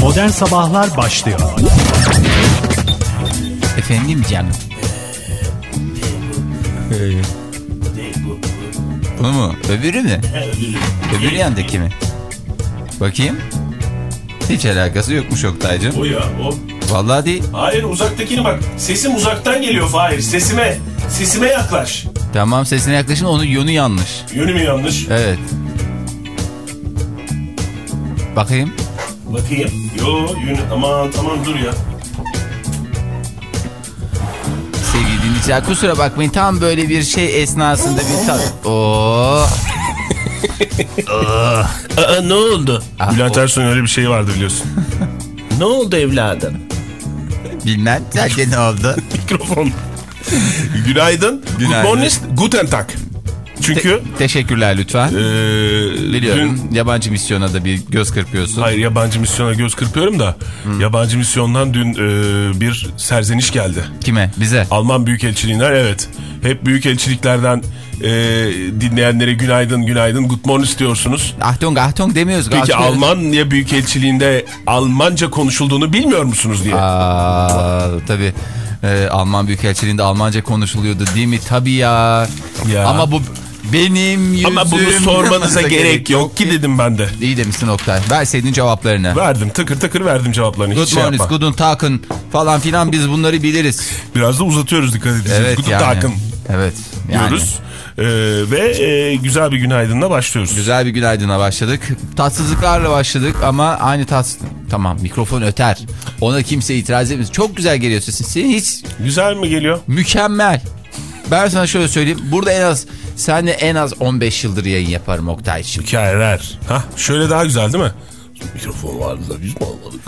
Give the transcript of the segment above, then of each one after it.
Modern Sabahlar başlıyor. Efendim canım. Bu mu? Öbürü mü? Öbürü yandaki mi? Bakayım. Hiç alakası yokmuş Oktay'cım. O ya o. Vallahi değil. Hayır uzaktakini bak. Sesim uzaktan geliyor Fahir. Sesime. Sesime yaklaş. Tamam sesine yaklaşın onun yönü yanlış. Yönü mü yanlış? Evet. Bakayım. Bakayım. Yo yönü. Aman tamam dur ya. Sevgili dinleyiciler kusura bakmayın tam böyle bir şey esnasında bir tat. Oo. Aa ne oldu? Ah, Bülent Ersoy'un öyle bir şeyi vardı biliyorsun. ne oldu evladım? Bilmem sence ne oldu? Mikrofon. Günaydın. Günaydın. Good morning. Guten Tag. Çünkü Teşekkürler lütfen. eee Biliyorum dün- yabancı misyona da bir göz kırpıyorsun. Hayır yabancı misyona göz kırpıyorum da yabancı misyondan dün eee, bir serzeniş geldi. Kime? Bize. Alman Büyükelçiliğinden evet. Hep büyükelçiliklerden eee dinleyenlere günaydın günaydın good morning istiyorsunuz. Achtung Achtung demiyoruz. Peki Achtung. Almanya Büyükelçiliğinde Almanca konuşulduğunu bilmiyor musunuz diye. Aa, tabii. Ee, Alman Büyükelçiliğinde Almanca konuşuluyordu değil mi? Tabii ya. Ya. Ama bu benim yüzüm. Ama bunu sormanıza gerek yok ki dedim ben de. İyi demişsin Oktay. Verseydin cevaplarını. Verdim tıkır tıkır verdim cevaplarını. Hiç Good şey morning, yapma. guten Tag'ın falan filan biz bunları biliriz. Biraz da uzatıyoruz dikkat edeceğiz. Evet Good yani. Tag'ın Evet. Yani. diyoruz. Ee, ve e, güzel bir günaydınla başlıyoruz. Güzel bir günaydına başladık. Tatsızlıklarla başladık ama aynı tats... Tamam mikrofon öter. Ona kimse itiraz etmez. Çok güzel geliyor sesin. Senin hiç Güzel mi geliyor? mükemmel. Ben sana şöyle söyleyeyim. Burada en az senle en az 15 yıldır yayın yaparım Oktay için. Hikayeler. Ha şöyle daha güzel değil mi? Mikrofon vardı da biz mi almadık?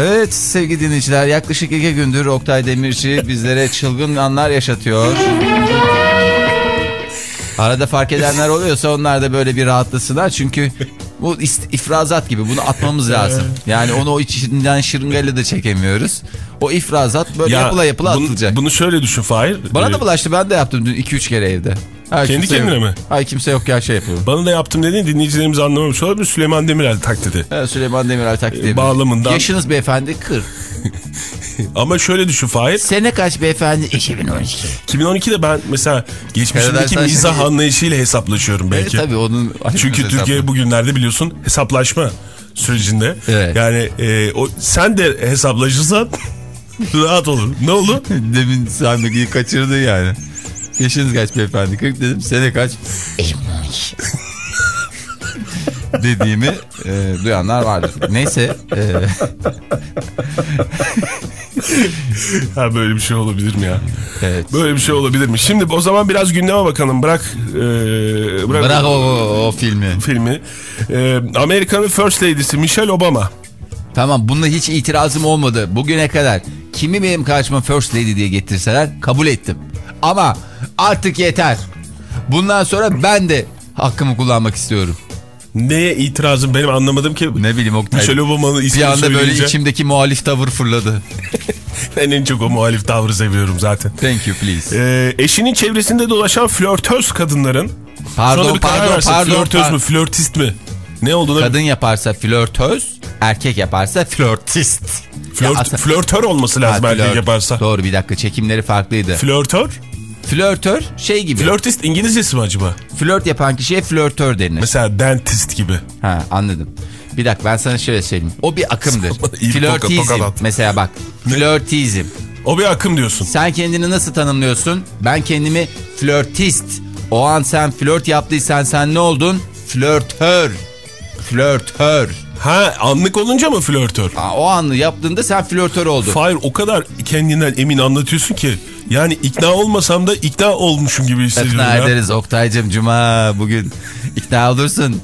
Evet sevgili dinleyiciler yaklaşık iki gündür Oktay Demirci bizlere çılgın anlar yaşatıyor. Arada fark edenler oluyorsa onlar da böyle bir rahatlasınlar çünkü bu ifrazat gibi bunu atmamız lazım. Yani onu o içinden şırıngayla da çekemiyoruz. O ifrazat böyle yapıla yapıla bunu, atılacak. Bunu şöyle düşün Fahir. Bana Ee, da bulaştı ben de yaptım dün 2-3 kere evde. Hayır, Kendi kimse kendine yok. mi? Hayır kimse yok ya şey yapıyorum. Bana da yaptım dediğin dinleyicilerimiz anlamamış olabilir. Süleyman Demirel taklidi. Evet, Süleyman Demirel taklit ediyorum. bağlamından- Yaşınız beyefendi 40. Ama şöyle düşün Fahir. Sene kaç beyefendi? 2012. 2012'de ben mesela geçmişindeki Karadeniz mizah Taşı'nı- anlayışıyla hesaplaşıyorum belki. Evet tabii onun... Çünkü Türkiye bugünlerde biliyorsun hesaplaşma sürecinde. Evet. Yani e, o sen de hesaplaşırsan rahat olur. Ne olur? Demin sahneyi kaçırdı yani. Yaşınız kaç beyefendi? 40 dedim. Sene kaç? Dediğimi e, duyanlar vardır. Neyse. E, Ha böyle bir şey olabilir mi ya? evet. Böyle bir şey olabilir mi? Şimdi o zaman biraz gündeme bakalım. Bırak e, bırak, Bırak o, o, o filmi. filmi. E, Amerika'nın First Lady'si Michelle Obama. Tamam bunda hiç itirazım olmadı. Bugüne kadar kimi benim karşıma First Lady diye getirseler kabul ettim. Ama artık yeter. Bundan sonra ben de hakkımı kullanmak istiyorum. Neye itirazım benim anlamadım ki. Ne bileyim Oktay. Michelle Obama'nın ismini Bir anda böyle içimdeki muhalif tavır fırladı. ben en çok o muhalif tavrı seviyorum zaten. Thank you please. E, eşinin çevresinde dolaşan flörtöz kadınların Pardon pardon versin, pardon. Flörtöz par- mü flörtist mi? Ne olduğunu Kadın yaparsa flörtöz, erkek yaparsa flörtist. Flört, Ya aslında- flörtör olması lazım Ha, erkek flört. yaparsa. Doğru bir dakika çekimleri farklıydı. Flörtör? Flörtör şey gibi. Flörtist İngilizcesi mi acaba? Flört yapan kişiye flörtör denir. Mesela dentist gibi. Ha anladım. Bir dakika ben sana şöyle söyleyeyim. O bir akımdır. Flörtizm. Mesela bak. Flörtizm. O bir akım diyorsun. Sen kendini nasıl tanımlıyorsun? Ben kendimi flörtist. O an sen flört yaptıysan sen ne oldun? Flörtör. Flörtör. Ha anlık olunca mı flörtör? Aa, O anı yaptığında sen flörtör oldun. Hayır o kadar kendinden emin anlatıyorsun ki. Yani ikna olmasam da ikna olmuşum gibi hissediyorum İkna ya. ederiz Oktay'cım Cuma bugün. ikna olursun.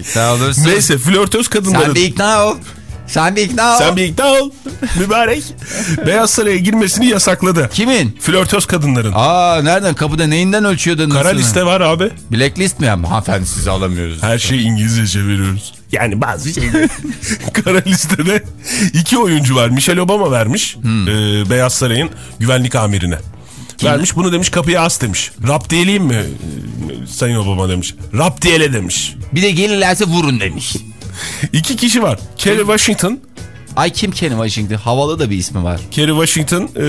İkna olursun. Neyse flörtöz kadınların. Sen bir ikna ol. Sen bir ikna ol. Sen bir ikna ol. Mübarek. Beyaz Saray'a girmesini yasakladı. Kimin? Flörtöz kadınların. Aa nereden kapıda neyinden ölçüyordun? Kara nasıl? liste var abi. Blacklist mi ya? Hanımefendi sizi alamıyoruz. Her şeyi İngilizce çeviriyoruz. Yani bazı şeyler. Kara listede iki oyuncu var. Michelle Obama vermiş. Hmm. e, Beyaz Saray'ın güvenlik amirine. Vermiş bunu demiş kapıya as demiş. Rap diyeleyim mi? E, Sayın Obama demiş. Rap diyele demiş. Bir de gelirlerse vurun demiş. İki kişi var. Kerry Washington. Ay kim Kenny Washington? Havalı da bir ismi var. Kerry Washington e,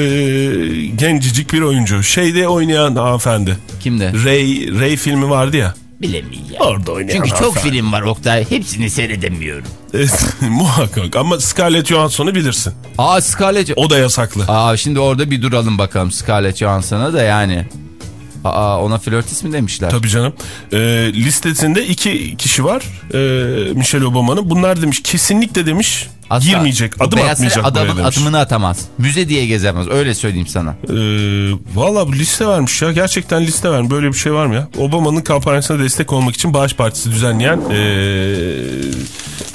gencicik bir oyuncu. Şeyde oynayan hanımefendi. Kimde? Ray, Ray filmi vardı ya. Bilemeyeceğim. Orada oynayan Çünkü çok hanımefendi. film var Oktay. Hepsini seyredemiyorum. Evet, muhakkak ama Scarlett Johansson'u bilirsin. Aa Scarlett... O da yasaklı. Aa şimdi orada bir duralım bakalım Scarlett Johansson'a da yani. Aa ona flört ismi demişler. Tabii canım. E, listesinde iki kişi var. E, Michelle Obama'nın. Bunlar demiş kesinlikle demiş Asla. girmeyecek. Adım atmayacak adamın demiş. adımını atamaz. Müze diye gezemez. Öyle söyleyeyim sana. Ee, Valla bu liste vermiş ya. Gerçekten liste vermiş. Böyle bir şey var mı ya? Obama'nın kampanyasına destek olmak için Bağış Partisi düzenleyen ee,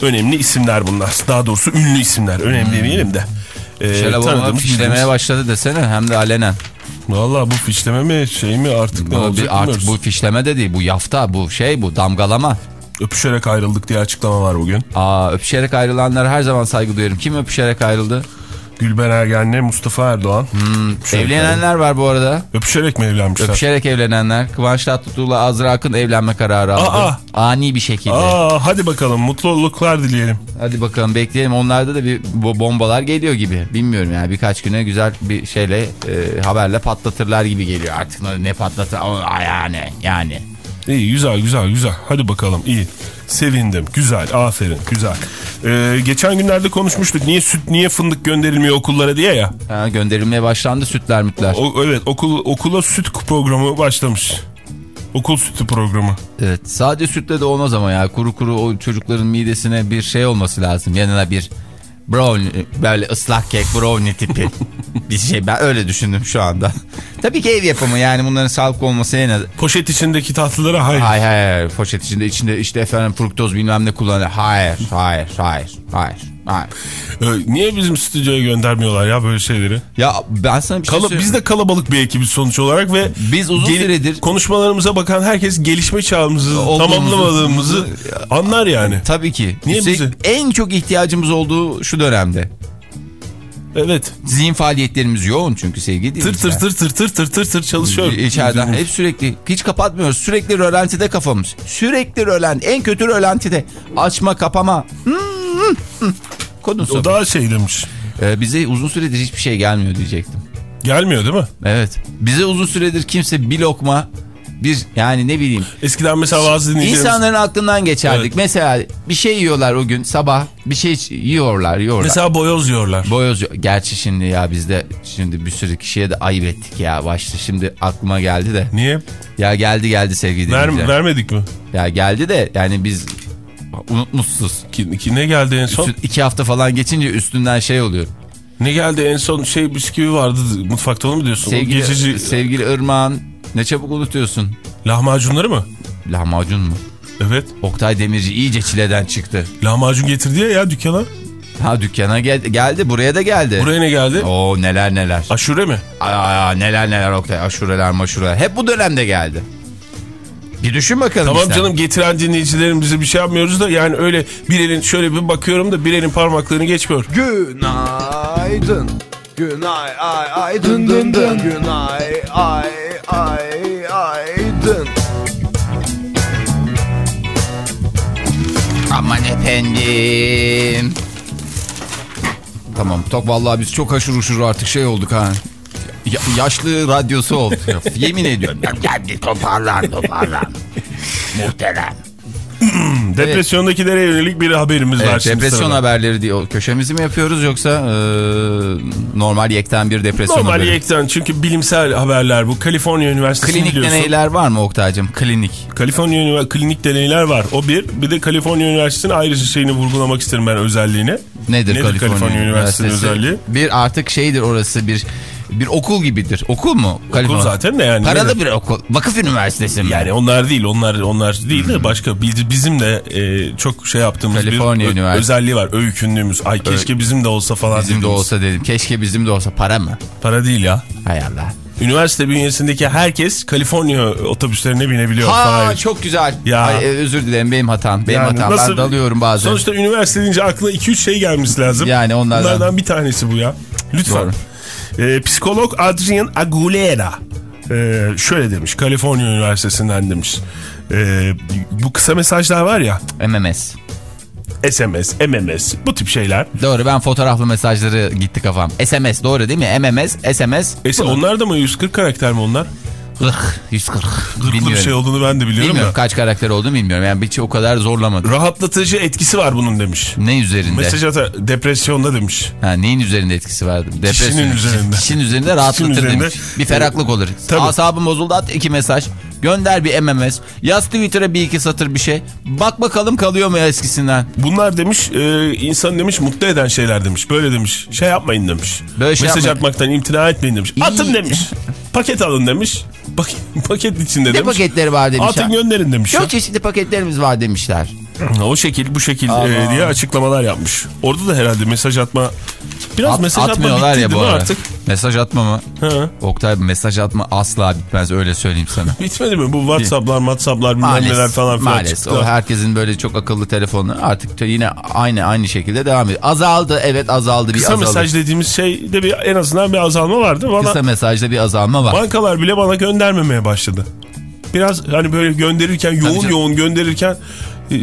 önemli isimler bunlar. Daha doğrusu ünlü isimler. Önemli demeyelim de. Şöyle babama tanıdığımız, fişlemeye başladı desene hem de alenen. Valla bu fişleme mi şey mi artık ne olacak artık bilmiyoruz. bu fişleme de değil bu yafta bu şey bu damgalama. Öpüşerek ayrıldık diye açıklama var bugün. Aa öpüşerek ayrılanlara her zaman saygı duyuyorum. Kim öpüşerek ayrıldı? Gülben Ergen'le Mustafa Erdoğan. Öpüşerek Evlenenler var bu arada. Öpüşerek mi evlenmişler? Öpüşerek evlenenler. Kıvanç Tatlıtuğ'la Azra Akın evlenme kararı aldı. Aa! Ani bir şekilde. Aa, hadi bakalım mutluluklar dileyelim. Hadi bakalım bekleyelim. Onlarda da bir bombalar geliyor gibi. Bilmiyorum yani birkaç güne güzel bir şeyle e, haberle patlatırlar gibi geliyor. Artık ne patlatır yani yani. İyi güzel güzel güzel. Hadi bakalım iyi. Sevindim. Güzel. Aferin. Güzel. Ee, geçen günlerde konuşmuştuk. Niye süt niye fındık gönderilmiyor okullara diye ya. Ha, gönderilmeye başlandı sütler mütler. O, evet okul okula süt programı başlamış. Okul sütü programı. Evet sadece sütle de olmaz ama ya kuru kuru o çocukların midesine bir şey olması lazım. Yanına bir brownie böyle ıslak kek brownie tipi bir şey ben öyle düşündüm şu anda. Tabii ki ev yapımı yani bunların sağlıklı olması en az. Poşet içindeki tatlılara hayır. Hayır hayır hayır poşet içinde içinde işte efendim fruktoz bilmem ne kullanıyor. Hayır hayır hayır hayır hayır. Ee, niye bizim stüdyoya göndermiyorlar ya böyle şeyleri? Ya ben sana bir şey Kala, biz de kalabalık bir ekibiz sonuç olarak ve Biz uzun süredir- konuşmalarımıza bakan herkes gelişme çağımızı Olduğumuzu- tamamlamadığımızı anlar yani. Tabii ki. Niye Üstelik bizi? En çok ihtiyacımız olduğu şu dönemde. Evet. Zihin faaliyetlerimiz yoğun çünkü sevgili Tır tır tır tır tır tır tır tır çalışıyor. İçeriden hep sürekli hiç kapatmıyoruz. Sürekli rölantide kafamız. Sürekli rölanti. En kötü rölantide. Açma kapama. Hmm, Konusu. O daha şey demiş. Ee, bize uzun süredir hiçbir şey gelmiyor diyecektim. Gelmiyor değil mi? Evet. Bize uzun süredir kimse bir lokma bir yani ne bileyim. Eskiden mesela bazı dinleyicilerimiz... İnsanların aklından geçerdik. Evet. Mesela bir şey yiyorlar o gün sabah. Bir şey yiyorlar yiyorlar. Mesela boyoz yiyorlar. Boyoz gerçi şimdi ya bizde şimdi bir sürü kişiye de ayıp ettik ya başta şimdi aklıma geldi de. Niye? Ya geldi geldi sevgili Ver, dinleyiciler. vermedik mi? Ya geldi de yani biz unutmuşsuz. Ki, ki ne geldi en son? Üstü- iki hafta falan geçince üstünden şey oluyor. Ne geldi en son şey bisküvi vardı mutfakta onu mu diyorsun? Sevgili, Geçici sevgili Irmak'ın ne çabuk unutuyorsun. lahmacunları mı? Lahmacun mu? Evet. Oktay Demirci iyice çileden çıktı. Lahmacun getirdi ya, ya dükkana. Ha dükkana gel geldi buraya da geldi. Buraya ne geldi? Oo neler neler. Aşure mi? Aa, neler neler Oktay aşureler maşureler. Hep bu dönemde geldi. Bir düşün bakalım Tamam işte. canım getiren dinleyicilerimize bir şey yapmıyoruz da yani öyle bir elin şöyle bir bakıyorum da bir elin parmaklarını geçmiyor. Günaydın. Günay ay ay dın dın dın. Günay ay ay ay dın. Aman efendim. Tamam tok vallahi biz çok haşır uşur artık şey olduk ha. Ya- yaşlı radyosu oldu. Yemin ediyorum. Geldi toparlan toparlan. Muhterem. Depresyondakilere yönelik bir haberimiz var Evet, şimdi depresyon sırada. haberleri diye köşemizi mi yapıyoruz yoksa e, normal yekten bir depresyon Normal haberi? yekten çünkü bilimsel haberler bu. Kaliforniya Üniversitesi'ni Klinik biliyorsun. deneyler var mı Oktay'cım? Klinik. Kaliforniya Ünivers- klinik deneyler var. O bir. Bir de Kaliforniya Üniversitesi'nin ayrıca şeyini vurgulamak isterim ben özelliğini. Nedir, Kaliforniya, Üniversitesi'nin özelliği? Bir artık şeydir orası bir bir okul gibidir. Okul mu? Okul zaten de yani. Paralı bir okul. Vakıf üniversitesi mi? Yani onlar değil, onlar onlar değil de başka biz- bizim de e, çok şey yaptığımız Kaliforniya bir ö- Üniversitesi. özelliği var. Öykünlüğümüz. Ay keşke bizim de olsa falan bizim de dediğimiz. olsa dedim. Keşke bizim de olsa. Para mı? Para değil ya. Hay Allah. Üniversite bünyesindeki herkes Kaliforniya otobüslerine binebiliyor. Ha Hayır. çok güzel. Ya. Ay, e, özür dilerim benim hatam. Benim Yani hatam. nasıl- Ben dalıyorum bazen. Sonuçta üniversite deyince aklına 2-3 şey gelmesi lazım. Yani onlardan- bir tanesi bu ya. Lütfen. Doğru. Ee, psikolog Adrian Aguilera ee, şöyle demiş. Kaliforniya Üniversitesi'nden demiş. Ee, bu kısa mesajlar var ya. MMS. SMS, MMS bu tip şeyler. Doğru ben fotoğraflı mesajları gitti kafam. SMS doğru değil mi? MMS, SMS. Ese, Bunu- onlar da mı 140 karakter mi onlar? 40, 140. Gırklı bir şey olduğunu ben de biliyorum Bilmiyorum da. kaç karakter olduğunu bilmiyorum. Yani hiç o kadar zorlamadım. Rahatlatıcı etkisi var bunun demiş. Ne üzerinde? Mesaj ata depresyonda demiş. Ha, neyin üzerinde etkisi vardı? Depresyon. Kişinin üzerinde. Kişinin üzerinde rahatlatır Kişinin üzerinde. demiş. Bir ferahlık olur. Tabii. Asabım bozuldu at iki mesaj. Gönder bir MMS. Yaz Twitter'a bir iki satır bir şey. Bak bakalım kalıyor mu eskisinden. Bunlar demiş e, insan demiş mutlu eden şeyler demiş. Böyle demiş şey yapmayın demiş. Böyle şey Mesaj yapmayın. atmaktan imtina etmeyin demiş. İyi. Atın demiş. Paket alın demiş. Paket, paket içinde Ne demiş. paketleri var demiş. Atın gönderin demiş. Çok çeşitli paketlerimiz var demişler. O şekil bu şekil e, diye açıklamalar yapmış. Orada da herhalde mesaj atma biraz At- mesaj atma bitti ya bu ara. artık? Mesaj atma mı? Ha. Oktay mesaj atma asla bitmez öyle söyleyeyim sana. Bitmedi mi? Bu Whatsapp'lar, Whatsapp'lar bilmem neler falan filan maalesef. çıktı. O herkesin böyle çok akıllı telefonu artık yine aynı aynı şekilde devam ediyor. Azaldı evet azaldı bir Kısa azaldı. mesaj dediğimiz şeyde bir en azından bir azalma vardı. Bana Kısa mesajda bir azalma var. bankalar bile bana göndermemeye başladı. Biraz hani böyle gönderirken yoğun yoğun gönderirken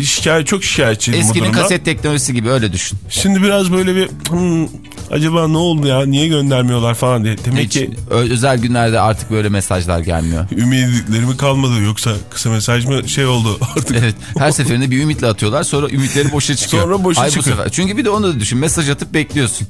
şikayet çok şikayetçiydim bu Eskinin kaset teknolojisi gibi öyle düşün. Şimdi biraz böyle bir "Hmm, acaba ne oldu ya niye göndermiyorlar falan diye. Demek Hiç, ki özel günlerde artık böyle mesajlar gelmiyor. ümidliklerimi kalmadı yoksa kısa mesaj mı şey oldu artık. Evet. Her seferinde bir ümitle atıyorlar sonra ümitleri boşa çıkıyor. Sonra boşa Ay bu çıkıyor. sefer. Çünkü bir de onu da düşün. Mesaj atıp bekliyorsun.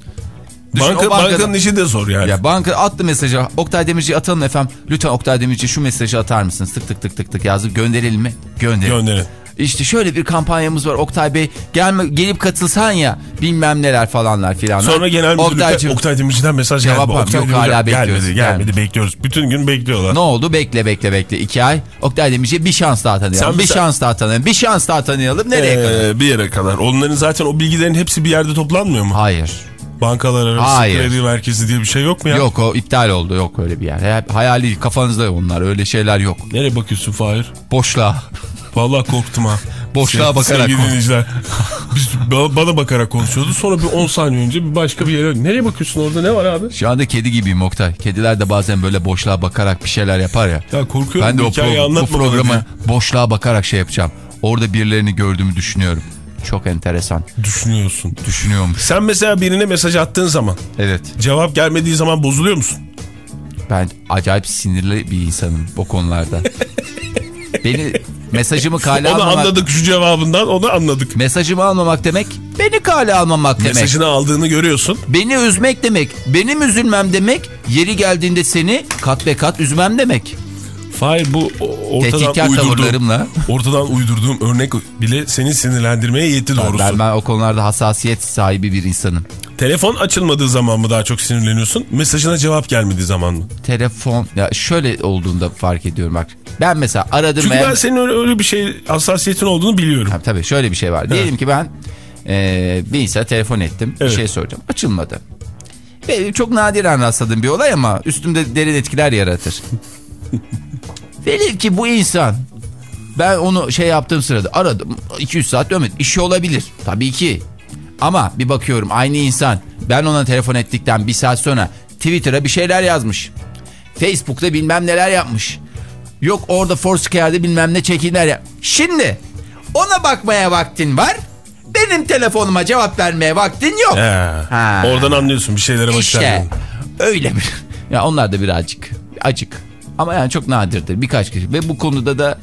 Düşün, Banka, o bankada- bankanın işi de zor yani. Ya banka attı mesajı. Oktay Demirci atalım efendim. Lütfen Oktay Demirci şu mesajı atar mısınız? Tık tık tık tık tık yazıp gönderelim mi? Gönderelim. Gönderin. İşte şöyle bir kampanyamız var Oktay Bey. Gelme, gelip katılsan ya bilmem neler falanlar filanlar. Sonra genel müdürlükte Oktay Demirci'den mesaj Cevap geldi. var. Oktay Yok, Demirci hala bekliyoruz. Gelmedi, gelmedi bekliyoruz. Bütün gün bekliyorlar. Ne oldu? Bekle bekle bekle. iki ay. Oktay Demirci bir şans daha tanıyalım. Sen bir mesela- şans daha tanıyalım. Bir şans daha tanıyalım. Nereye kadar? Ee, bir yere kadar. Onların zaten o bilgilerin hepsi bir yerde toplanmıyor mu? Hayır. Bankalar arası Hayır. kredi merkezi diye bir şey yok mu ya? Yok o iptal oldu. Yok öyle bir yer. Hayali kafanızda onlar. Öyle şeyler yok. Nereye bakıyorsun Fahir? Boşluğa. Vallahi korktum ha. Boşluğa Se- bakarak Sevgili konuş. dinleyiciler. Biz ba- bana bakarak konuşuyordu. Sonra bir 10 saniye önce bir başka bir yere. Nereye bakıyorsun orada ne var abi? Şu anda kedi gibiyim Oktay. Kediler de bazen böyle boşluğa bakarak bir şeyler yapar ya. Ya korkuyorum Ben de o, pro- bu programı boşluğa bakarak şey yapacağım. Orada birilerini gördüğümü düşünüyorum. Çok enteresan. Düşünüyorsun. Düşünüyormuş. Sen mesela birine mesaj attığın zaman Evet. cevap gelmediği zaman bozuluyor musun? Ben acayip sinirli bir insanım bu konularda. Beni mesajımı kale Onu almamak... anladık şu cevabından onu anladık. Mesajımı almamak demek beni kale almamak demek. Mesajını aldığını görüyorsun. Beni üzmek demek. Benim üzülmem demek. Yeri geldiğinde seni kat be kat üzmem demek. Fahir bu ortadan uydurduğum, ortadan uydurduğum örnek bile seni sinirlendirmeye yetti doğrusu. Ben, ben o konularda hassasiyet sahibi bir insanım. Telefon açılmadığı zaman mı daha çok sinirleniyorsun? Mesajına cevap gelmediği zaman mı? Telefon ya şöyle olduğunda fark ediyorum bak. Ben mesela aradım Çünkü ve- ben senin öyle, öyle bir şey hassasiyetin olduğunu biliyorum. Tabii, tabii şöyle bir şey var. Diyelim ki ben e, bir insana telefon ettim. Evet. Bir şey soracağım. Açılmadı. Ve çok nadiren rastladığım bir olay ama üstümde derin etkiler yaratır. Velev ki bu insan ben onu şey yaptığım sırada aradım 200 saat dönmedi. İşi olabilir tabii ki. Ama bir bakıyorum aynı insan ben ona telefon ettikten bir saat sonra Twitter'a bir şeyler yazmış. Facebook'ta bilmem neler yapmış. Yok orada Foursquare'de bilmem ne çekimler yap. Şimdi ona bakmaya vaktin var. Benim telefonuma cevap vermeye vaktin yok. Ha. Oradan anlıyorsun bir şeylere vakit İşte öyle bir. Ya onlar da birazcık acık. Ama yani çok nadirdir birkaç kişi. Ve bu konuda da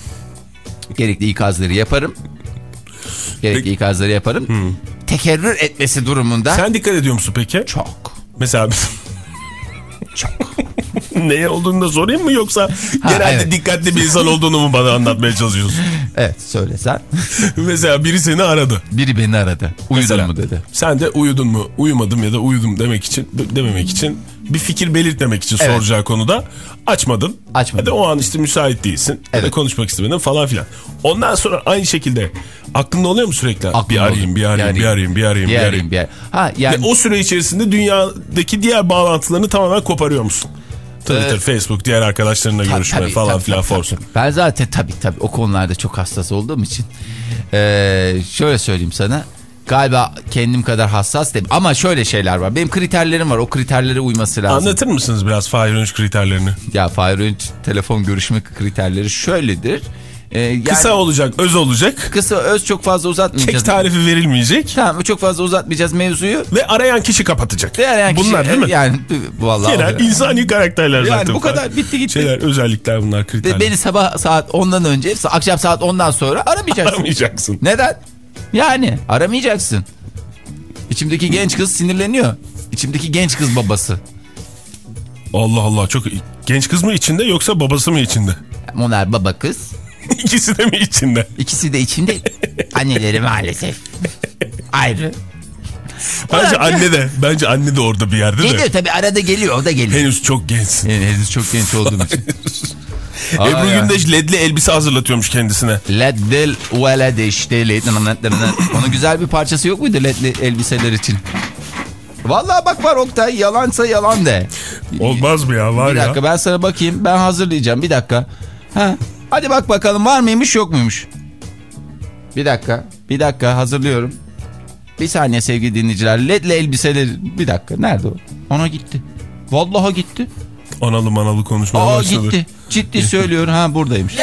gerekli ikazları yaparım. Gerekli Peki- ikazları yaparım. Tekerrür etmesi durumunda Sen dikkat ediyor musun peki? çok. Mesela Çok. neye olduğunu da sorayım mı yoksa genelde evet. dikkatli bir insan olduğunu mu bana anlatmaya çalışıyorsun? Evet söylesen. Mesela biri seni aradı. Biri beni aradı. Uyudun Mesela. mu dedi. Sen de uyudun mu, uyumadım ya da uyudum demek için, dememek için bir fikir belirtmemek için Evet. soracağı konuda açmadın. Açmadım. Ya da o an işte müsait değilsin. Ya da Evet. konuşmak istemedin falan filan. Ondan sonra aynı şekilde aklında oluyor mu sürekli? Aklımda bir arayayım, bir arayayım, bir arayayım, bir arayayım, bir arayayım. bir arayayım. Ha yani Ve o süre içerisinde dünyadaki diğer bağlantılarını tamamen koparıyor musun? Twitter, Ee, Facebook, diğer arkadaşlarınla Tabii, görüşme tabii, falan tabii, filan tabii, forsun. tabii. Ben zaten tabii tabii o konularda çok hassas olduğum için eee, şöyle söyleyeyim sana. Galiba kendim kadar hassas değilim. Ama şöyle şeyler var. Benim kriterlerim var. O kriterlere uyması lazım. Anlatır mısınız biraz Fahir Önç kriterlerini? Ya Fahir Öğünç telefon görüşme kriterleri şöyledir. Ee, yani Kısa olacak, öz olacak. kısa öz çok fazla uzatmayacağız. Kek tarifi verilmeyecek. Tamam çok fazla uzatmayacağız mevzuyu. Ve arayan kişi kapatacak. Değerleyen kişi- Bunlar değil mi? Yani vallahi. Genel insani karakterler Yani zaten. bu kadar, bitti gitti. Şeyler, özellikler bunlar, Ve kriterler. beni sabah saat 10'dan önce, akşam saat 10'dan sonra aramayacaksın. Aramayacaksın. Neden? Yani aramayacaksın. İçimdeki genç kız sinirleniyor. İçimdeki genç kız babası. Allah Allah çok genç kız mı içinde yoksa babası mı içinde? Onlar baba kız. İkisi de mi içinde? İkisi de içinde. Anneleri maalesef. Ayrı. Bence Ulan- anne de. Bence anne de orada bir yerde Geliyor de. tabii arada geliyor o da geliyor. Henüz çok gençsin. Yani henüz çok genç olduğum için. Aa, Ebru ya. Gündeş ledli elbise hazırlatıyormuş kendisine. Leddel velede işte. Onun güzel bir parçası yok muydu ledli elbiseler için? Vallahi bak var Oktay yalansa yalan de. Olmaz mı ya var bir ya. dakika ben sana bakayım ben hazırlayacağım bir dakika. Ha. Hadi bak bakalım var mıymış yok muymuş? Bir dakika bir dakika hazırlıyorum. Bir saniye sevgili dinleyiciler ledli elbiseler bir dakika nerede o? Ona gitti. Vallahi gitti analı manalı konuşmaya Aa, başladı. gitti. Ciddi söylüyorum ha buradaymış.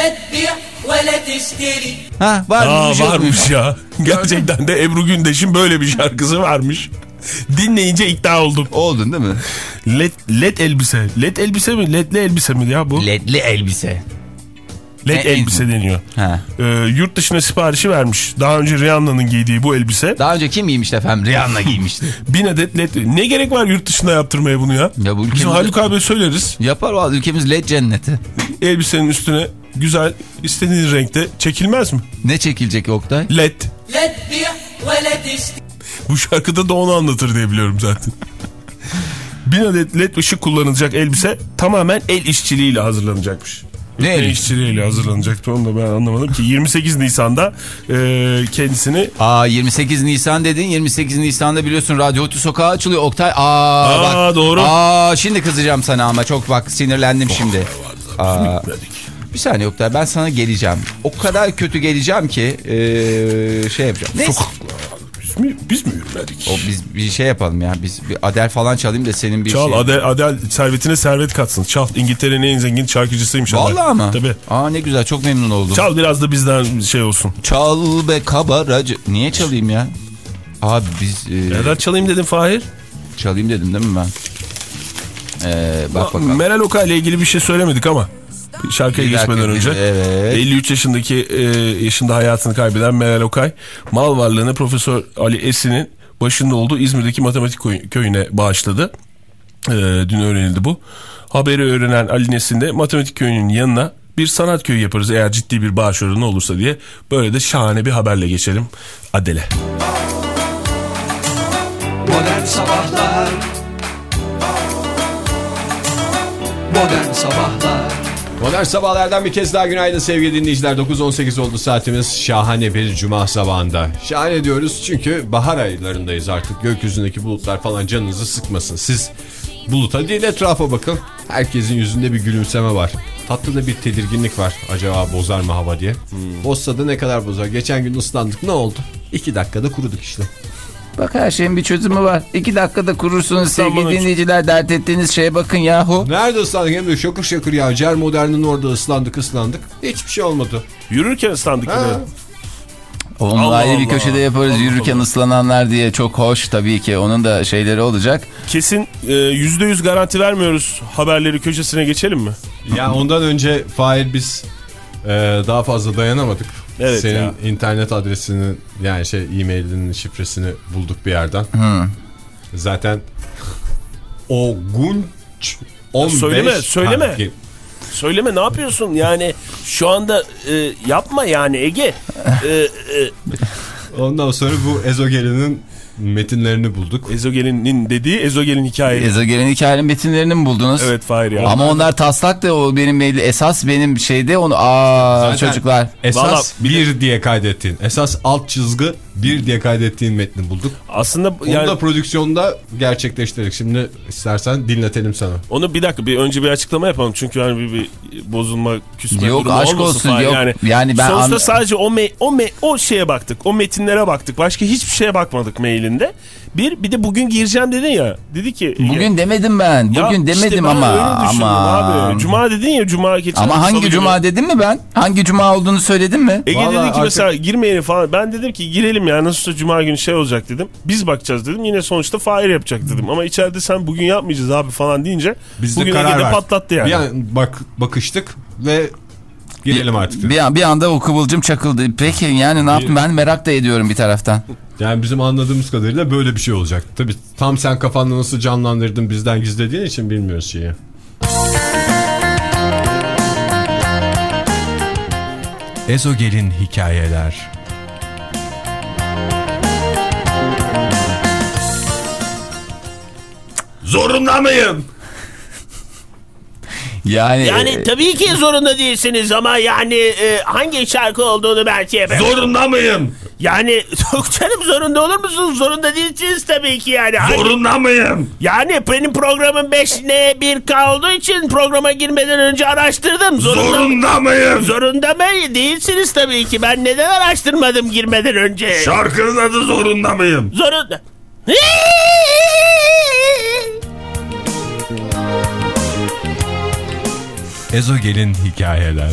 ha varmış. Aa, şey varmış ya. Gerçekten de Ebru Gündeş'in böyle bir şarkısı varmış. Dinleyince ikna oldum. Oldun değil mi? Led, led elbise. Led elbise mi? Ledli elbise mi ya bu? Ledli elbise. Led e, elbise deniyor. Ee, yurt dışına siparişi vermiş. Daha önce Rihanna'nın giydiği bu elbise. Daha önce kim giymişti efendim? Rihanna giymişti. Bin adet led. Ne gerek var yurt dışında yaptırmaya bunu ya? ya bu ülkemiz... Bizim Haluk abi söyleriz. Yapar valla ülkemiz led cenneti. Elbisenin üstüne güzel istediğin renkte çekilmez mi? Ne çekilecek Oktay? Led. Led diye ve led işte. Bu şarkıda da onu anlatır diye biliyorum zaten. Bin adet led ışık kullanılacak elbise tamamen el işçiliğiyle hazırlanacakmış. Ne işçiliğiyle hazırlanacaktı onu da ben anlamadım ki 28 Nisan'da e, kendisini Aa 28 Nisan dedin. 28 Nisan'da biliyorsun Radyo Otü Sokağı açılıyor Oktay. Aa, Aa, bak. doğru. Aa şimdi kızacağım sana ama çok bak sinirlendim şimdi. Aa, bir saniye Oktay ben sana geleceğim. O kadar kötü geleceğim ki ee, şey yapacağım. Neyse. Biz mi, biz mi yürümedik? O biz bir şey yapalım ya. Biz bir Adel falan çalayım da senin bir Çal şey. Adel, Adel servetine servet katsın. Çal İngiltere'nin en zengin şarkıcısıymış. Vallahi mı? Tabii. Aa ne güzel çok memnun oldum. Çal biraz da bizden şey olsun. Çal be kabaracı. Niye çalayım ya? Abi biz e, Neden çalayım dedim Fahir? çalayım dedim değil mi ben? Ee, bak bakalım. Meral Okay ile ilgili bir şey söylemedik ama. Şarkıya geçmeden önce. evet. 53 yaşındaki e, yaşında hayatını kaybeden Meral Okay mal varlığını Profesör Ali Esin'in başında olduğu İzmir'deki matematik köy- köyüne bağışladı. E, dün öğrenildi bu. Haberi öğrenen Ali Nesin de matematik köyünün yanına bir sanat köyü yaparız eğer ciddi bir bağış oranı olursa diye böyle de şahane bir haberle geçelim Adele. Modern Sabahlar Modern Sabahlar Modern sabahlardan bir kez daha günaydın sevgili dinleyiciler. 9.18 oldu saatimiz. Şahane bir cuma sabahında. Şahane diyoruz çünkü bahar aylarındayız artık. Gökyüzündeki bulutlar falan canınızı sıkmasın. Siz buluta değil etrafa bakın. Herkesin yüzünde bir gülümseme var. Tatlı da bir tedirginlik var. Acaba bozar mı hava diye. Bozsa da ne kadar bozar? Geçen gün ıslandık ne oldu? 2 dakikada kuruduk işte. Bak her şeyin bir çözümü var. İki dakikada kurursunuz sevgili bana- dinleyiciler. Dert ettiğiniz şeye bakın yahu. Nerede ıslandık? Hem de şakır şakır ya. Cer Modern'in orada ıslandık ıslandık. Hiçbir şey olmadı. Yürürken ıslandık Ha. yine. Ayrı bir köşede yaparız. Allah Yürürken Allah. ıslananlar diye çok hoş tabii ki. Onun da şeyleri olacak. Kesin e, %100 garanti vermiyoruz haberleri köşesine geçelim mi? Ya ondan önce Fahir biz e, daha fazla dayanamadık. Evet Senin ya. internet adresini yani şey e-mailinin şifresini bulduk bir yerden. Zaten o gunç 15 söyleme, söyleme. Ha, ge- Söyleme ne yapıyorsun yani şu anda e, yapma yani Ege. E, e, Ondan sonra bu ezogelinin metinlerini bulduk. Ezogelin'in dediği Ezogelin hikaye. Ezogel'in hikayenin metinlerini mi buldunuz? evet Fahir ya. Ama onlar taslak da o benim belli. Esas benim şeyde onu aa Zaten çocuklar. Esas Vallahi bir diye kaydettiğin, esas alt çizgi bir diye kaydettiğin metni bulduk. Aslında Onu yani da prodüksiyonda gerçekleştirdik. Şimdi istersen dinletelim sana. onu bir dakika bir önce bir açıklama yapalım. Çünkü yani bir, bir bozulma küsme Yok, durumu aşk olmasın olsun, yok. Yani ben Sonuçta sadece o, me, o, me, o şeye baktık. O metinlere baktık. Başka hiçbir şeye bakmadık mailin elinde. Bir bir de bugün gireceğim dedin ya. Dedi ki Bugün demedim ben. Ya Bugün işte demedim ben ama. ama. Abi. Cuma dedin ya cuma geçen Ama hangi salı cuma günü. dedim mi ben? Hangi cuma olduğunu söyledim mi? Ege Vallahi dedi ki artık- mesela girmeyelim falan. Ben dedim ki girelim ya nasılsa cuma günü şey olacak dedim. Biz bakacağız dedim. Yine sonuçta Fahir yapacak dedim. Ama içeride sen bugün yapmayacağız abi falan deyince Biz de bugün karar Ege'de verdik. patlattı yani. Bir an bak, bakıştık ve girelim artık. dedik. Bir, an- bir anda o kıvılcım çakıldı. Peki yani ne yaptım ben merak da ediyorum bir taraftan. Yani bizim anladığımız kadarıyla böyle bir şey olacak. Tabii tam sen kafanda nasıl canlandırdın bizden gizlediğin için bilmiyoruz şeyi. Ezogel'in hikayeler. Zorunda mıyım? Yani, Yani e, tabii ki zorunda değilsiniz ama yani e, hangi şarkı olduğunu belki yapayım. Zorunda mıyım? Yani yok canım zorunda olur musunuz? Zorunda değilsiniz tabii ki yani. Zorunda mıyım? Yani benim programım 5N 1K olduğu için programa girmeden önce araştırdım. Zorunda, mıyım? zorunda mı? Değilsiniz tabii ki. Ben neden araştırmadım girmeden önce? Şarkının adı zorunda mıyım? Zorunda. Ezogel'in hikayeler.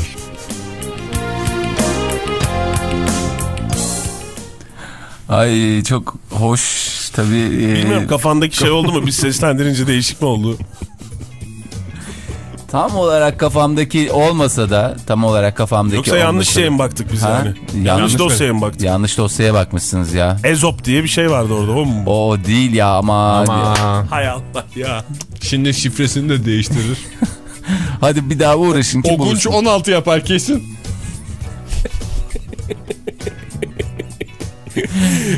ay çok hoş tabii. e, Bilmiyorum kafandaki şey oldu mu? Biz seslendirince değişik mi oldu? tam olarak kafamdaki olmasa da tam olarak kafamdaki Yoksa yanlış şeye mi baktık biz Ha? yani? Yanlış Yanlış dosyaya mı baktık? Yanlış dosyaya bakmışsınız ya. Ezop diye bir şey vardı orada o mu? O değil ya ama. Ama Hay Allah ya. şimdi şifresini de değiştirir. Hadi bir daha uğraşın ki Ogunç bulursun. 16 yapar kesin.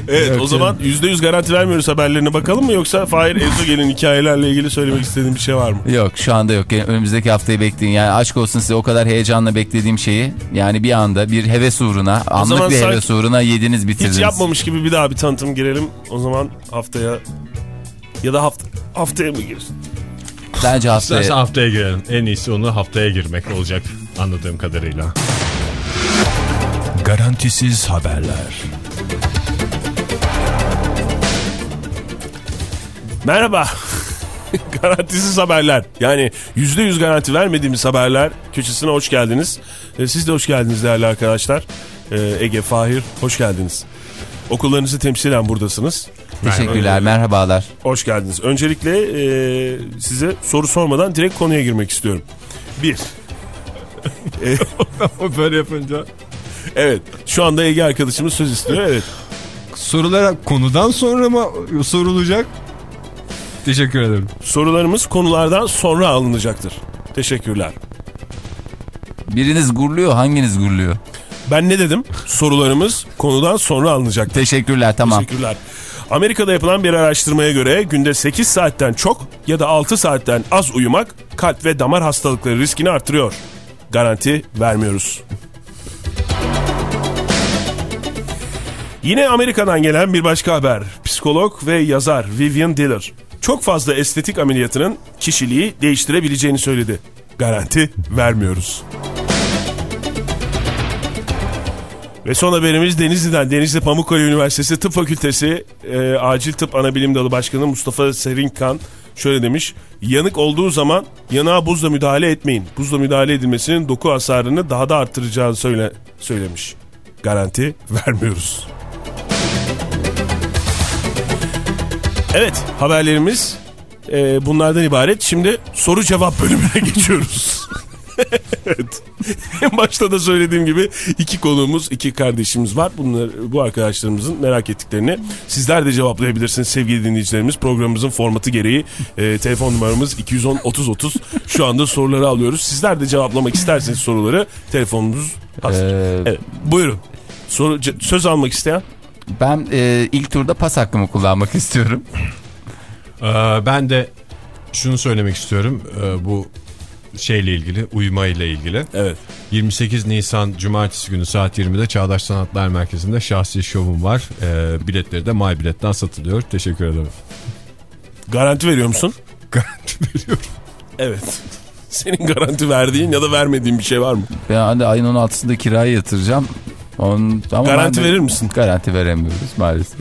Evet o zaman %100 garanti vermiyoruz haberlerine bakalım mı yoksa Fahir Ezogel'in hikayelerle ilgili söylemek istediğin bir şey var mı? Yok şu anda yok. Yani önümüzdeki haftayı bekleyin. Yani aşk olsun size o kadar heyecanla beklediğim şeyi. Yani bir anda bir heves uğruna, anlık zaman bir heves uğruna yediniz bitirdiniz. Hiç yapmamış gibi bir daha bir tanıtım girelim. O zaman haftaya ya da hafta haftaya mı girsin? Bence haftaya. İstersen haftaya girelim. En iyisi onu haftaya girmek olacak anladığım kadarıyla. Garantisiz haberler. Merhaba. Garantisiz haberler. Yani %100 garanti vermediğimiz haberler köşesine hoş geldiniz. Ee, Siz de hoş geldiniz değerli arkadaşlar. Ee, Ege, Fahir hoş geldiniz. Okullarınızı temsilen buradasınız. Teşekkürler, merhabalar. Hoş geldiniz. Öncelikle e, size soru sormadan direkt konuya girmek istiyorum. Bir. Böyle yapınca. Evet. Şu anda Ege arkadaşımız söz istiyor. Evet. Sorulara konudan sonra mı sorulacak? Teşekkür ederim. Sorularımız konulardan sonra alınacaktır. Teşekkürler. Biriniz gurluyor, hanginiz gurluyor? Ben ne dedim? Sorularımız konudan sonra alınacaktır. Teşekkürler, tamam. Teşekkürler. Amerika'da yapılan bir araştırmaya göre günde 8 saatten çok ya da 6 saatten az uyumak kalp ve damar hastalıkları riskini artırıyor. Garanti vermiyoruz. Yine Amerika'dan gelen bir başka haber. Psikolog ve yazar Vivian Diller çok fazla estetik ameliyatının kişiliği değiştirebileceğini söyledi. Garanti vermiyoruz. Ve son haberimiz Denizli'den. Denizli Pamukkale Üniversitesi Tıp Fakültesi e, Acil Tıp Anabilim Dalı Başkanı Mustafa Serinkan şöyle demiş. Yanık olduğu zaman yanığa buzla müdahale etmeyin. Buzla müdahale edilmesinin doku hasarını daha da arttıracağını söyle, söylemiş. Garanti vermiyoruz. Evet haberlerimiz e, bunlardan ibaret. Şimdi soru cevap bölümüne geçiyoruz. evet. En başta da söylediğim gibi iki konuğumuz, iki kardeşimiz var. Bunlar, bu arkadaşlarımızın merak ettiklerini sizler de cevaplayabilirsiniz sevgili dinleyicilerimiz. Programımızın formatı gereği e, telefon numaramız 210 30 30. Şu anda soruları alıyoruz. Sizler de cevaplamak isterseniz soruları telefonumuz hazır. Ee, Evet, buyurun. Soru, söz almak isteyen? Ben e, ilk turda pas hakkımı kullanmak istiyorum. Ee, ben de şunu söylemek istiyorum. Ee, bu şeyle ilgili, uyuma ile ilgili. Evet. 28 Nisan Cumartesi günü saat 20'de Çağdaş Sanatlar Merkezi'nde şahsi şovum var. Ee, biletleri de My Bilet'ten satılıyor. Teşekkür ederim. Garanti veriyor musun? Garanti veriyorum. Evet. Senin garanti verdiğin ya da vermediğin bir şey var mı? Ben de ayın 16'sında kirayı yatıracağım. Onun, ama Garanti de- verir misin? Garanti veremiyoruz maalesef.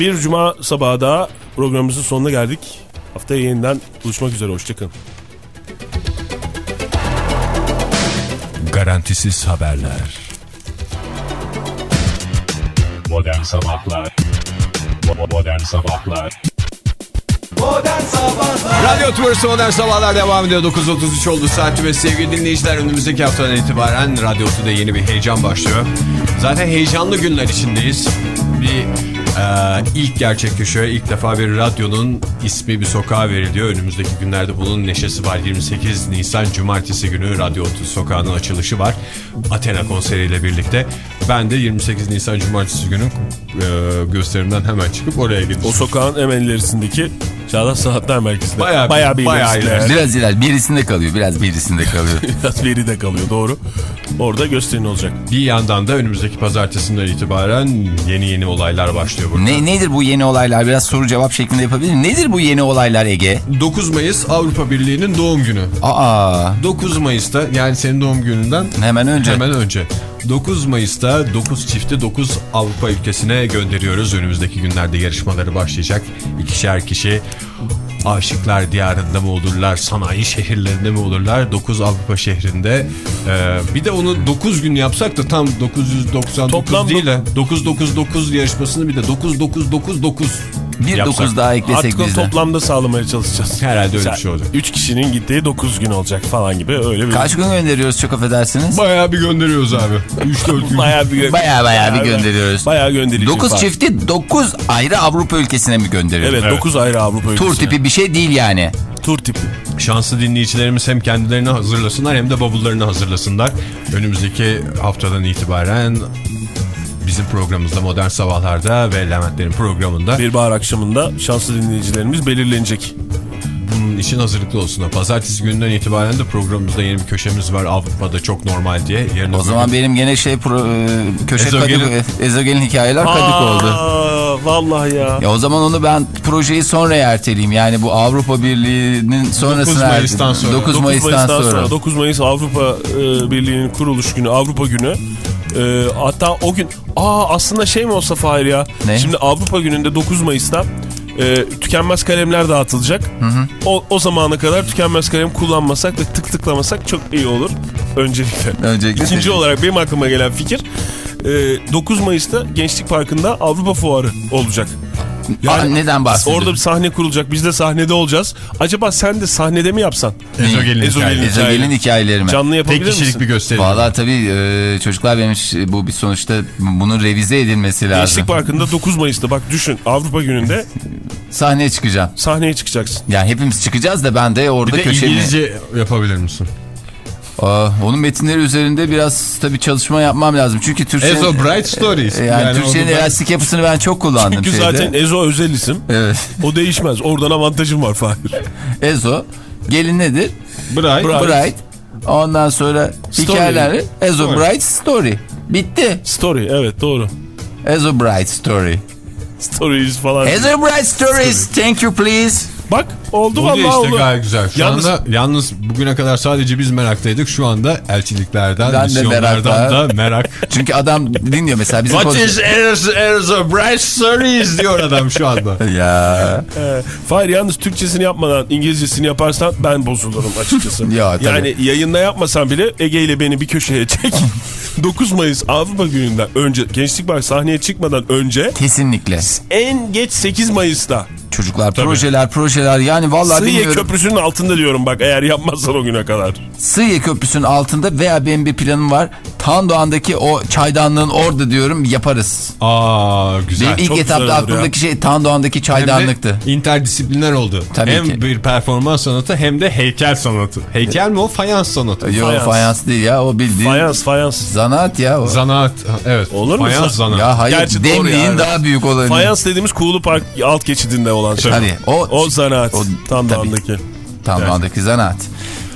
Bir cuma sabahı daha programımızın sonuna geldik. Haftaya yeniden buluşmak üzere. Hoşçakalın. Garantisiz haberler. Modern Sabahlar Modern Sabahlar Modern Sabahlar Radyo Tümrüsü Modern Sabahlar devam ediyor. 9.33 oldu saati ve sevgili dinleyiciler önümüzdeki haftadan itibaren Radyo Tü'de yeni bir heyecan başlıyor. Zaten heyecanlı günler içindeyiz. Bir e, ilk gerçek köşe ilk defa bir radyonun ismi bir sokağa veriliyor. Önümüzdeki günlerde bunun neşesi var. 28 Nisan Cumartesi günü Radyo Tü sokağının açılışı var. Athena konseriyle birlikte. Ben de 28 Nisan Cumartesi günü e, gösterimden hemen çıkıp oraya gideceğim. O sokağın hemen ilerisindeki Çağdaş Sanatlar Merkezi'nde. Bayağı- bayağı bir bayağı ilerisinde. ileride. Biraz iler birisinde kalıyor biraz birisinde kalıyor. Biraz veri de kalıyor doğru. Orada gösterin olacak. Bir yandan da önümüzdeki pazartesinden itibaren yeni yeni olaylar başlıyor burada. ne, nedir bu yeni olaylar biraz soru cevap şeklinde yapabilir miyim? Nedir bu yeni olaylar Ege? 9 Mayıs Avrupa Birliği'nin doğum günü. Aa 9 Mayıs'ta yani senin doğum gününden hemen önce. hemen önce. 9 Mayıs'ta 9 çifti 9 Avrupa ülkesine gönderiyoruz. Önümüzdeki günlerde yarışmaları başlayacak. İkişer kişi aşıklar diyarında mı olurlar, sanayi şehirlerinde mi olurlar? 9 Avrupa şehrinde. Ee, bir de onu 9 gün yapsak da tam 999 Toplam değil de 999 yarışmasını bir de 9999 Bir yapsak. dokuz daha eklesek Artık toplamda sağlamaya çalışacağız. Herhalde öyle bir şey olacak. 3 kişinin gittiği 9 gün olacak falan gibi öyle bir... Kaç gün gönderiyoruz çok affedersiniz? Bayağı bir gönderiyoruz abi. 3-4 gün. Bayağı bir, Baya baya bir gönderiyoruz. Bayağı. 9 var. çifti 9 ayrı Avrupa ülkesine mi gönderiyoruz? Evet 9 ayrı Avrupa ülkesine. Tur tipi bir şey değil yani. Tur tipi. Şanslı dinleyicilerimiz hem kendilerini hazırlasınlar hem de bavullarını hazırlasınlar. Önümüzdeki haftadan itibaren bizim programımızda Modern Sabahlar'da ve Leventlerin programında Bir bahar akşamında şanslı dinleyicilerimiz belirlenecek. bunun için hazırlıklı olsunlar. Pazartesi gününden itibaren de programımızda yeni bir köşemiz var Avrupa'da çok normal diye. Yarın O zaman gün- benim gene şey pro, e, köşe Ezogelin- kadık, ezogelin hikayeler kadık oldu. Aa, vallahi ya. Ya o zaman onu ben projeyi sonra erteleyeyim. Yani bu Avrupa Birliği'nin sonrasına Mayıs'tan sonra. 9 9 Mayıs'tan, Mayıs'tan sonra. sonra 9 Mayıs Avrupa e, Birliği'nin kuruluş günü, Avrupa günü. E, hatta o gün aa aslında şey mi olsa Fahir ya? Ne? Şimdi Avrupa gününde 9 Mayıs'ta e, tükenmez kalemler dağıtılacak. O, o zamana kadar tükenmez kalem kullanmasak ve tık tıklamasak çok iyi olur. Öncelikle. Öncelikle İkinci teşekkür- olarak benim aklıma gelen fikir e, 9 Mayıs'ta Gençlik Parkı'nda Avrupa Fuarı olacak. Aa, neden bahsediyorsun? Orada bir sahne kurulacak. Biz de sahnede olacağız. Acaba sen de sahnede mi yapsan? Ezogelin Ezogelin hikayeleri. Ezogelin hikayeleri mi? Canlı yapabilir Tek kişilik misin? bir gösteri. Valla tabii e, çocuklar benim ş- bu bir sonuçta bunun revize edilmesi lazım. Gençlik Parkı'nda 9 Mayıs'ta bak düşün Avrupa gününde Sahneye çıkacağım. sahneye çıkacaksın. Yani hepimiz çıkacağız da ben de orada Bir de köşemi... İngilizce yapabilir misin? Aa, onun metinleri üzerinde biraz tabii çalışma yapmam lazım. Çünkü Türkçenin... Ezo Bright Stories. E, Yani, Yani Türkçenin ben- elastik yapısını ben çok kullandım Çünkü şeyde. zaten Ezo özel isim. Evet. O değişmez. Oradan avantajım var Fahir. Ezo. Gelin nedir? Bright. Bright. Bright. Ondan sonra Story. hikayeleri Ezo Story. Bright Story. Bitti. Story evet doğru. Ezo Bright Story. Stories falan. Ezo Bright Stories. Thank you please. Bak oldu Oldu vallahi işte oldu. gayet güzel. Şu Yalnız- anda yalnız bugüne kadar sadece biz meraktaydık. Şu anda elçiliklerden, Ben misyonlardan da merak. Çünkü adam dinliyor mesela bizim What is Ezo Bright Stories diyor adam şu anda. Ya. Ee, Fahir yalnız Türkçesini yapmadan İngilizcesini yaparsan ben bozulurum açıkçası. Ya, tabii. yani yayında yapmasan bile Ege ile beni bir köşeye çek. 9 Mayıs Avrupa Günü'nden önce Gençlik Park sahneye çıkmadan önce Kesinlikle. en geç 8 Mayıs'ta Çocuklar projeler projeler yani vallahi Sığıye bilmiyorum. Köprüsü'nün altında diyorum bak eğer yapmazsan o güne kadar. Sığıye Köprüsü'nün altında veya benim bir planım var. Tandoğan'daki o çaydanlığın orada diyorum yaparız. Aa güzel. Benim ilk çok güzel etapta aklımdaki şey Tandoğan'daki Hem de çaydanlıktı. interdisipliner oldu. Tabii hem ki. bir performans sanatı hem de heykel sanatı. Heykel mi o? Fayans sanatı. Yok Fayans. fayans. değil ya o bildiğin Fayans fayans. zanaat ya o. Zanaat. Evet. Olur mu? Fayans zanaat. ya hayır Gerçi demliğin yani. daha büyük olanı. Fayans dediğimiz Kuğulu Park alt geçidinde olan şey. Tabii, o- o zanaat. o- Tandoğan'daki. Tandoğan'daki zanaat.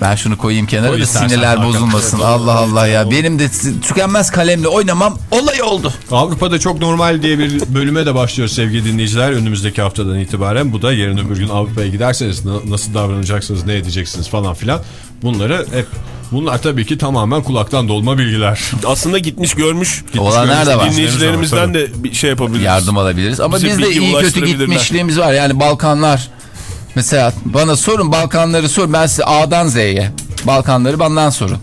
Ben şunu koyayım kenara da sinirler bozulmasın. Allah Allah ya. Benim de tükenmez kalemle oynamam olay oldu. Avrupa'da çok normal diye bir bölüme de başlıyoruz sevgili dinleyiciler. Önümüzdeki haftadan itibaren bu da yarın öbür gün Avrupa'ya giderseniz na- nasıl davranacaksınız, ne edeceksiniz falan filan. Bunları hep Bunlar tabii ki tamamen kulaktan dolma bilgiler. Aslında gitmiş görmüş. Olanlar da var. Dinleyicilerimizden de bir şey yapabiliriz. yardım alabiliriz. Ama Bize biz de bilgi iyi kötü gitmişliğimiz var. Yani Balkanlar mesela bana sorun Balkanları sorun. Ben size A'dan Z'ye. Balkanları benden sorun.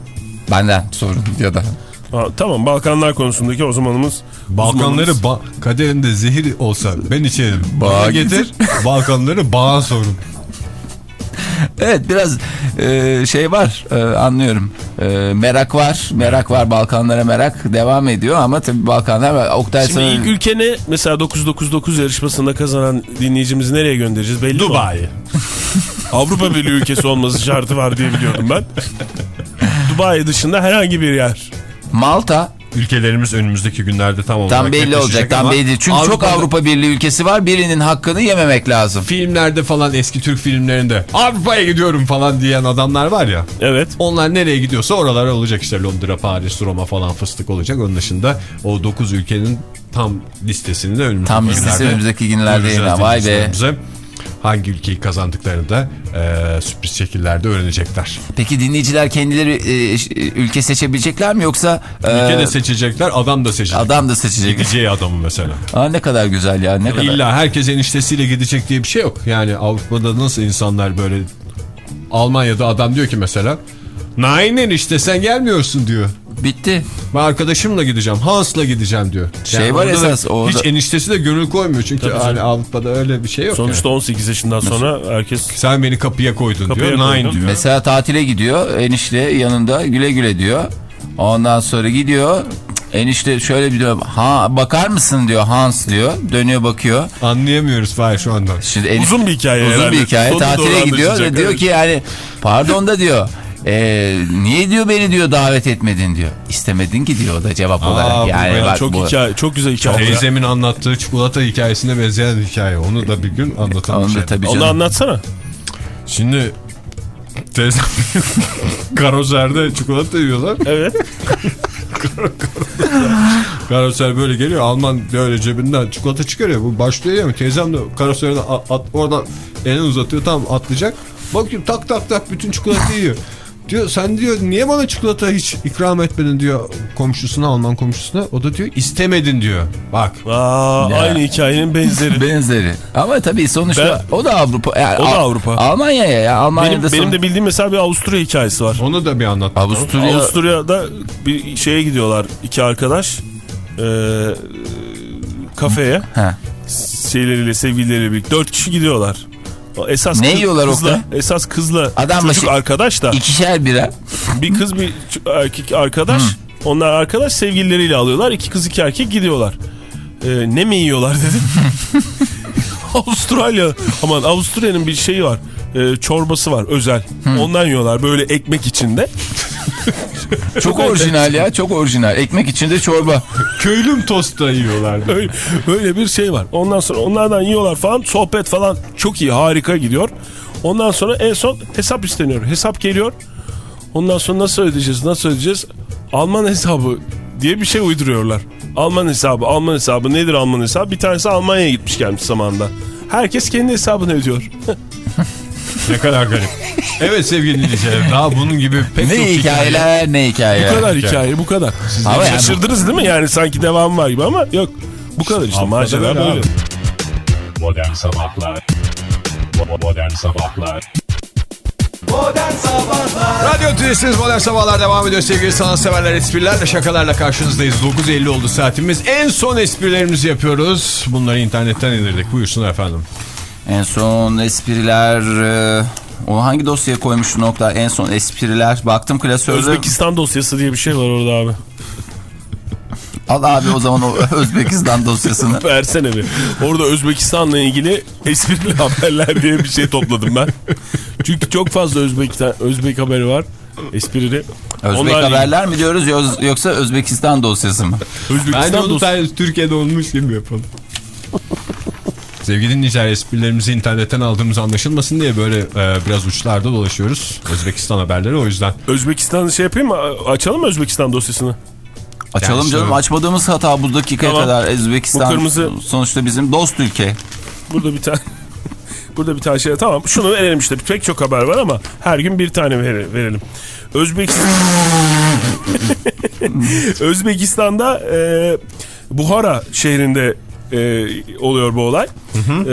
Benden sorun ya da. Ha, tamam Balkanlar konusundaki o zamanımız. Balkanları uzmanımız. ba kaderinde zehir olsa ben içerim. Bana getir. Balkanları bağa sorun. Evet biraz e, şey var e, anlıyorum. E, merak var. Merak var Balkanlara merak devam ediyor ama tabii Balkanlar. Oktay Şimdi sana- ilk ülkeni mesela 999 yarışmasında kazanan dinleyicimizi nereye göndereceğiz belli mi? Dubai. Avrupa Birliği ülkesi olması şartı var diye biliyordum ben. Dubai dışında herhangi bir yer. Malta Ülkelerimiz önümüzdeki günlerde tam olarak tam belli olacak. Tam belli. Çünkü çok Avrupa'da Avrupa Birliği ülkesi var. Birinin hakkını yememek lazım. Filmlerde falan eski Türk filmlerinde Avrupa'ya gidiyorum falan diyen adamlar var ya. Evet. Onlar nereye gidiyorsa oralara olacak işte Londra, Paris, Roma falan fıstık olacak. Onun dışında o 9 ülkenin tam listesini de önümüzdeki Tam listesi günlerde önümüzdeki günlerde duyuracağız yayına. Vay be. dinleyicilerimize. Hangi ülkeyi kazandıklarını da e, sürpriz şekillerde öğrenecekler. Peki dinleyiciler kendileri e, ş- ülke seçebilecekler mi yoksa e, Ülke de seçecekler, adam da seçecek. adam da seçecek? Gideceği adamı mesela. Aa, ne kadar güzel ya ne kadar. İlla herkes eniştesiyle gidecek diye bir şey yok. Yani Avrupa'da nasıl insanlar böyle Almanya'da adam diyor ki mesela Nein enişte sen gelmiyorsun diyor. Bitti. Ben arkadaşımla gideceğim. Hans'la gideceğim diyor. Şey var orada da esas, orada- Hiç eniştesi de gönül koymuyor. Çünkü Tabii hani. Avrupa'da öyle bir şey yok. Sonuçta yani. 18 yaşından sonra herkes Sen beni kapıya koydun Kapıya diyor. koydum. Nein diyor. Mesela tatile gidiyor. Enişte yanında güle güle diyor. Ondan sonra gidiyor. Enişte şöyle bir diyor. Ha bakar mısın diyor Hans diyor. Dönüyor bakıyor. Anlayamıyoruz Fahir şu anda. Şimdi enişte- uzun bir hikaye uzun herhalde. bir hikaye. Sonu Tatile gidiyor ve diyor ki yani pardon da diyor. "E, niye diyor beni diyor davet etmedin diyor. İstemedin ki diyor o da cevap Aa, olarak. bu Yani bayağı bak çok bu- hikaye, çok güzel hikaye. Teyzemin anlattığı çikolata hikayesine benzeyen hikaye. Onu da bir gün anlatalım. Onu şey. tabii Onu anlatsana. Şimdi teyzem karoserde çikolata yiyorlar. Evet. Karoser böyle geliyor. Alman böyle cebinden çikolata çıkarıyor. Bu başlıyor ya mı? Teyzem de karoserden at, at- oradan elini uzatıyor. Tam atlayacak. Bakıyorum tak tak tak bütün çikolatayı yiyor. Diyor sen diyor niye bana çikolata hiç ikram etmedin diyor komşusuna Alman komşusuna. O da diyor istemedin diyor. Bak Aa, Ya. aynı hikayenin benzeri. Benzeri. Ama tabii sonuçta o da Avrupa. Yani O da Avrupa. Almanya'ya ya. Almanya'da benim, benim son- de bildiğim mesela bir Avusturya hikayesi var. onu da bir anlat. Avusturya Avusturya'da bir şeye gidiyorlar iki arkadaş. Ee, kafeye Ha. şeyleriyle sevgilileriyle birlikte dört kişi gidiyorlar. Esas Ne kız- yiyorlar kızla, Oktay? Esas kızla Adam çocuk başı- arkadaş da ikişer bira. bir kız bir erkek arkadaş. Onlar arkadaş sevgilileriyle alıyorlar. İki kız iki erkek gidiyorlar. Ee, ne mi yiyorlar dedim. Avustralya aman Avusturya'nın bir şeyi var. Ee, çorbası var özel. Ondan yiyorlar böyle ekmek içinde. Çok orijinal ya çok orijinal. Ekmek içinde çorba. Köylüm tosta yiyorlar. Öyle, öyle bir şey var. Ondan sonra onlardan yiyorlar falan. Sohbet falan çok iyi harika gidiyor. Ondan sonra en son hesap isteniyor. Hesap geliyor. Ondan sonra nasıl ödeyeceğiz nasıl ödeyeceğiz? Alman hesabı diye bir şey uyduruyorlar. Alman hesabı Alman hesabı nedir Alman hesabı? Bir tanesi Almanya'ya gitmiş gelmiş zamanında. Herkes kendi hesabını ödüyor. ne kadar garip. Evet sevgili dinleyiciler daha bunun gibi pek çok Ne hikaye. hikayeler ne hikayeler. bu kadar hikaye bu kadar. Siz Ama yani- şaşırdınız değil mi? Yani sanki devam var gibi ama yok. Bu kadar işte macera böyle abi. Modern Sabahlar Modern Sabahlar Modern Sabahlar Radyo Tülesi'niz Modern Sabahlar devam ediyor sevgili sanatseverler esprilerle şakalarla karşınızdayız 9.50 oldu saatimiz en son esprilerimizi yapıyoruz bunları internetten indirdik buyursun efendim En son espriler... e, o hangi dosyaya koymuş nokta? En son espriler. Baktım klasörde. Özbekistan dosyası diye bir şey var orada abi. Al abi o zaman o Özbekistan dosyasını. Versene bir. Orada Özbekistan'la ilgili esprili haberler diye bir şey topladım ben. Çünkü çok fazla Özbekistan, Özbek haberi var. Esprili. Özbek ilgili- haberler mi diyoruz yoksa- Özbekistan dosyası mı? Özbekistan onu dosyası. sadece Türkiye'de olmuş gibi yapalım Sevgili dinleyiciler esprilerimizi internetten aldığımız anlaşılmasın diye böyle e, biraz uçlarda dolaşıyoruz Özbekistan haberleri o yüzden Özbekistan şey yapayım mı? Açalım mı Özbekistan dosyasını? Açalım Yani canım şöyle- açmadığımız hata bu dakikaya Tamam. kadar Özbekistan Bu kırmızı- sonuçta bizim dost ülke. Burada bir tane Burada bir tane şey tamam şunu verelim işte pek çok haber var ama her gün bir tane vere- verelim. Özbekistan Özbekistan'da e, Buhara şehrinde e, oluyor bu olay. E,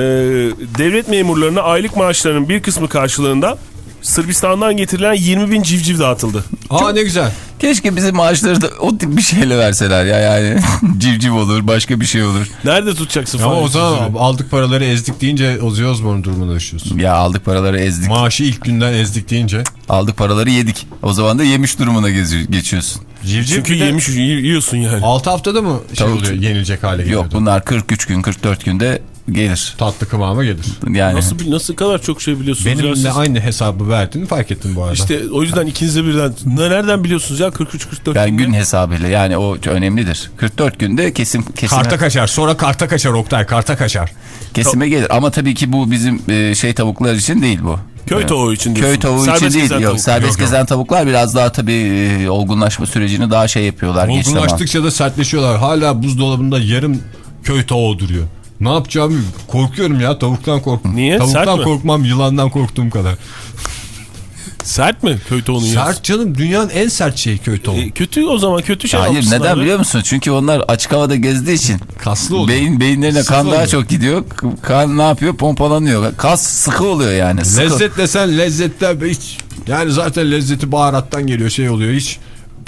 devlet memurlarına aylık maaşlarının bir kısmı karşılığında Sırbistan'dan getirilen 20 bin civciv dağıtıldı. Aa ne güzel. Keşke bizim maaşları da o tip bir şeyle verseler ya yani. Civciv olur başka bir şey olur. Nerede tutacaksın Ama o zaman aldık paraları ezdik deyince Ozzy Osbourne durumuna düşüyorsun. Ya aldık paraları ezdik. Maaşı ilk günden ezdik deyince. aldık paraları yedik. O zaman da yemiş durumuna geçiyorsun. Civciv Çünkü de yemiş yi- yiyorsun yani. 6 haftada mı şey Tabii. oluyor yenilecek hale geliyor? Yok bunlar 43 gün 44 günde gelir. Tatlı kıvama gelir. Yani Nasıl nasıl kadar çok şey biliyorsunuz Benimle siz? aynı hesabı verdiğini fark ettim bu arada. İşte o yüzden ikinize birden Ne- nereden biliyorsunuz ya 43 44 ben günde? gün hesabıyla yani o önemlidir. 44 günde kesim kesime, Karta kaçar sonra karta kaçar Oktay karta kaçar. kesime gelir. Ama tabii ki bu bizim e, şey tavuklar için değil bu. Köy tavuğu için diyorsun. Köy tavuğu Serbest için değil. gezen Yok, tavuk. serbest Yok, yok. gezen tavuklar biraz daha tabii e, olgunlaşma sürecini daha şey yapıyorlar. geç zaman. Olgunlaştıkça da sertleşiyorlar. Hala buzdolabında yarım köy tavuğu duruyor. Ne yapacağım korkuyorum ya tavuktan korkmam. Niye? Tavuktan Sert mi? korkmam yılandan korktuğum kadar. Sert mi köy yarısı? Sert canım dünyanın en sert şeyi köy tavuğu. E, kötü o zaman kötü şey Hayır neden abi. biliyor musun? Çünkü onlar açık havada gezdiği için Kaslı oluyor. beyin beyinlerine Sıkı kan daha oluyor. çok gidiyor. Kan ne yapıyor? Pompalanıyor. Kas sıkı oluyor yani. Sıkı. Lezzet desen lezzette hiç yani zaten lezzeti baharattan geliyor şey oluyor hiç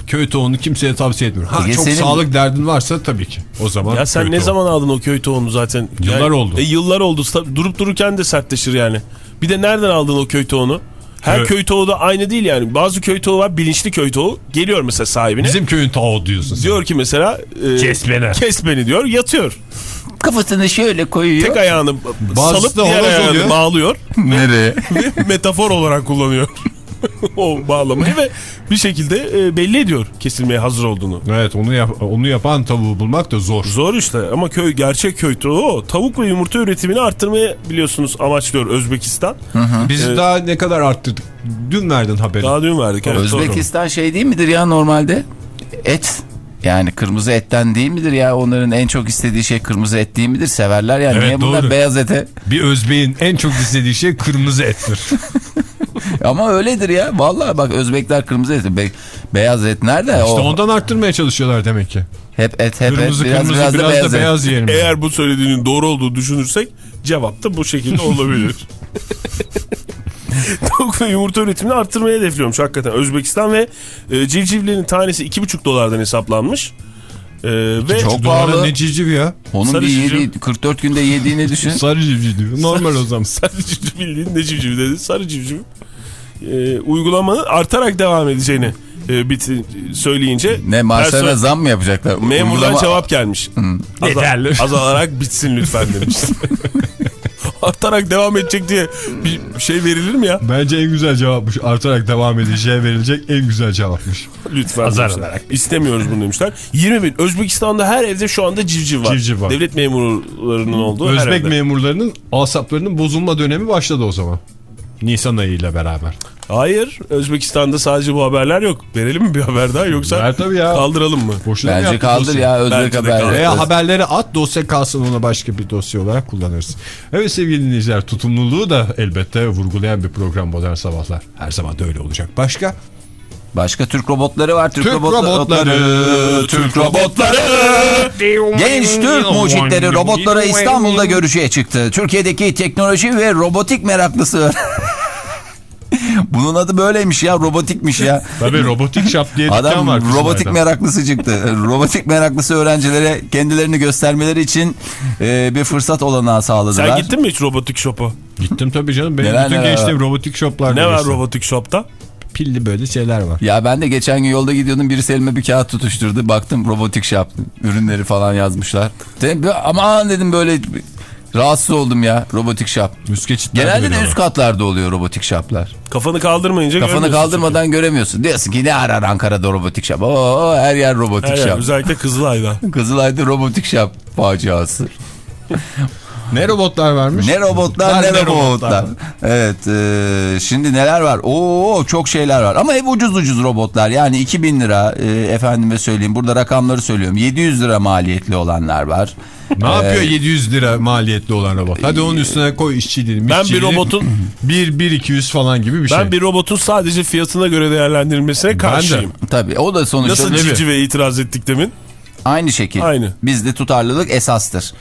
köy tavuğunu kimseye tavsiye etmiyorum. Ha Ege, çok senin- sağlık derdin varsa tabii ki. O zaman Ya sen ne zaman aldın o köy tavuğunu zaten? Yıllar Yani- oldu. E, yıllar oldu. Durup dururken de sertleşir yani. Bir de nereden aldın o köy tavuğunu? Her Evet. köy tavuğu da aynı değil yani. Bazı köy tavuğu var bilinçli köy tavuğu. Geliyor mesela sahibine. Bizim köyün tavuğu diyorsun sen. Diyor ki mesela e, Kes beni. Kes beni diyor yatıyor. Kafasını şöyle koyuyor. Tek ayağını Bazısı salıp da diğer ayağını oluyor. bağlıyor. Nereye? metafor olarak kullanıyor. o bağlamayı ve bir şekilde e, belli ediyor kesilmeye hazır olduğunu. Evet onu yap onu yapan tavuğu bulmak da zor. Zor işte ama köy gerçek köy tavuğu o. Tavuk ve yumurta üretimini arttırmayı biliyorsunuz amaçlıyor Özbekistan. Biz Evet. daha ne kadar arttırdık? Dün verdin haberi. Daha dün verdik. evet, doğru. Özbekistan şey değil midir ya normalde? Et. Yani kırmızı etten değil midir ya? Onların en çok istediği şey kırmızı et değil midir? Severler ya. Evet, Niye bunlar doğru. beyaz ete? Bir Özbek'in en çok istediği şey kırmızı ettir. Ama öyledir ya. Vallahi bak Özbekler kırmızı et. Be- beyaz et nerede? İşte o, ondan arttırmaya çalışıyorlar demek ki. Hep et hep Kırmızı et. Biraz, kırmızı biraz, biraz, da beyaz, da et. beyaz yiyelim. Eğer bu söylediğinin doğru olduğu düşünürsek cevap da bu şekilde olabilir. Tavuk ve yumurta üretimini arttırmayı hedefliyormuş hakikaten Özbekistan ve e, civcivlerin tanesi 2,5 dolardan hesaplanmış. E, ve Çok pahalı. ne civciv ya? Onun Sarı bir yedi, 44 günde yediğini düşün. Sarı civciv diyor. Normal o zaman. sarı civciv bildiğin ne civciv dedi sarı civciv. E, uygulamanın artarak devam edeceğini e, biti, söyleyince Ne maaşlarına zam mı yapacaklar? Memurdan Uygulama- cevap gelmiş. Azal- Yeterli. azalarak bitsin lütfen demiş. Artarak devam edecek diye bir şey verilir mi ya? Bence en güzel cevapmış. Artarak devam edeceğe verilecek en güzel cevapmış. Lütfen Azar olarak. İstemiyoruz bunu demişler. 20 bin. Özbekistan'da her evde şu anda civciv var. Civciv var. Devlet memurlarının olduğu her Özbek evde. memurlarının asaplarının bozulma dönemi başladı o zaman. Nisan ayıyla beraber. Hayır. Özbekistan'da sadece bu haberler yok. Verelim mi bir haber daha yoksa Ver tabii ya. kaldıralım mı? Boşuna Bence kaldır dosyayı? ya Özbek haberleri. Veya haberleri at dosya kalsın ona başka bir dosya olarak kullanırız. Evet sevgili dinleyiciler tutumluluğu da elbette vurgulayan bir program Modern Sabahlar. Her zaman da öyle olacak. Başka? Başka Türk robotları var. Türk, Türk robotları, Türk robotları. Genç Türk mucitleri robotlara İstanbul'da görüşe çıktı. Türkiye'deki teknoloji ve robotik meraklısı. Bunun adı böyleymiş ya robotikmiş ya. Tabii robotik şap diye Adam var. robotik Kızılay'da. meraklısı çıktı. robotik meraklısı öğrencilere kendilerini göstermeleri için e, bir fırsat olanağı sağladılar. Sen gittin mi hiç robotik shop'a? Gittim tabii canım. Benim Neler bütün neler gençliğim robotik shoplarda. Ne var robotik shop'ta? Pilli böyle şeyler var. Ya ben de geçen gün yolda gidiyordum birisi elime bir kağıt tutuşturdu. Baktım robotik shop ürünleri falan yazmışlar. De, aman dedim böyle rahatsız oldum ya robotik. Üst geçitler Genelde de üst katlarda oluyor robotik shoplar. Kafanı kaldırmayınca Kafanı kaldırmadan göremiyorsun. Diyorsun ki ne arar Ankara'da robotik shop? Oo, her yer robotik çünkü. Her yer, shop. özellikle Kızılay'da. Kızılay'da robotik shop faciası. Ne robotlar varmış? Ne robotlar ne ne robotlar. robotlar. Evet e, şimdi neler var? Oo çok şeyler var ama hep ucuz ucuz robotlar. Yani 2000 lira e, efendime söyleyeyim burada rakamları söylüyorum. 700 lira maliyetli olanlar var. Ne yapıyor Ee, 700 lira maliyetli olan robot? Hadi onun üstüne koy işçiliğini. Ben bir robotun 1 1 200 falan gibi bir şey. ben bir robotun sadece fiyatına göre değerlendirilmesine karşıyım. Tabii o da sonuçta Nasıl cici ve itiraz ettik demin? aynı şekil. Aynı. Bizde tutarlılık esastır.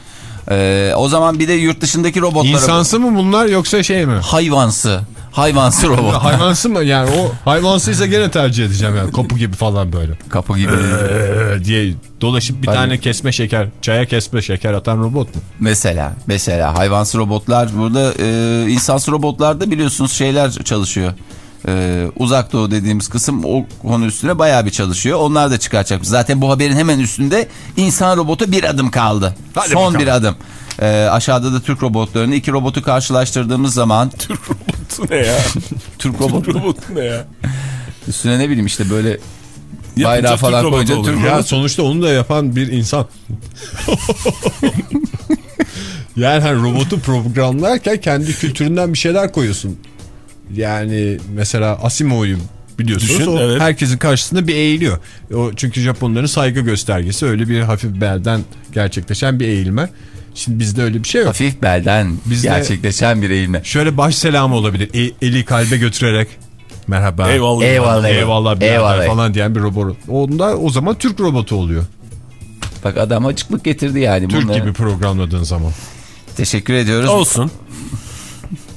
Ee, o zaman bir de yurt dışındaki robotlara... İnsansı mı bunlar yoksa şey mi? Hayvansı. Hayvansı robot. Hayvansı mı? Yani o hayvansıysa gene tercih edeceğim yani. Kapı gibi falan böyle. Kapı gibi. Ee, diye dolaşıp bir Ben- tane kesme şeker, çaya kesme şeker atan robot mu? Mesela mesela hayvansı robotlar burada e, insansı robotlarda biliyorsunuz şeyler çalışıyor. E, uzak doğu dediğimiz kısım o konu üstüne bayağı bir çalışıyor. Onlar da çıkaracak. Zaten bu haberin hemen üstünde insan robotu bir adım kaldı. Hadi Son bakalım. bir adım. E, aşağıda da Türk robotlarını iki robotu karşılaştırdığımız zaman Robotu ne ya? Türk robotu Robotu ne ya? üstüne ne bileyim işte böyle Yapınca bayrağı Türk falan robotu koyunca. Türk Ya robotu. sonuçta onu da yapan bir insan. yani hani robotu programlarken kendi kültüründen bir şeyler koyuyorsun. Yani mesela Asimov'u biliyorsunuz. Düşün, o evet. herkesin karşısında bir eğiliyor. O çünkü Japonların saygı göstergesi öyle bir hafif belden gerçekleşen bir eğilme. Şimdi bizde öyle bir şey yok. Hafif belden Bizde- gerçekleşen bir eğilme. Şöyle baş selamı olabilir. E- eli kalbe götürerek merhaba. Eyvallah. Eyvallah. Eyvallah Eyvallah. falan diyen bir robot. Onda o zaman Türk robotu oluyor. Bak adam açıklık getirdi yani. Türk bunları. gibi programladığın zaman. Teşekkür ediyoruz. Olsun.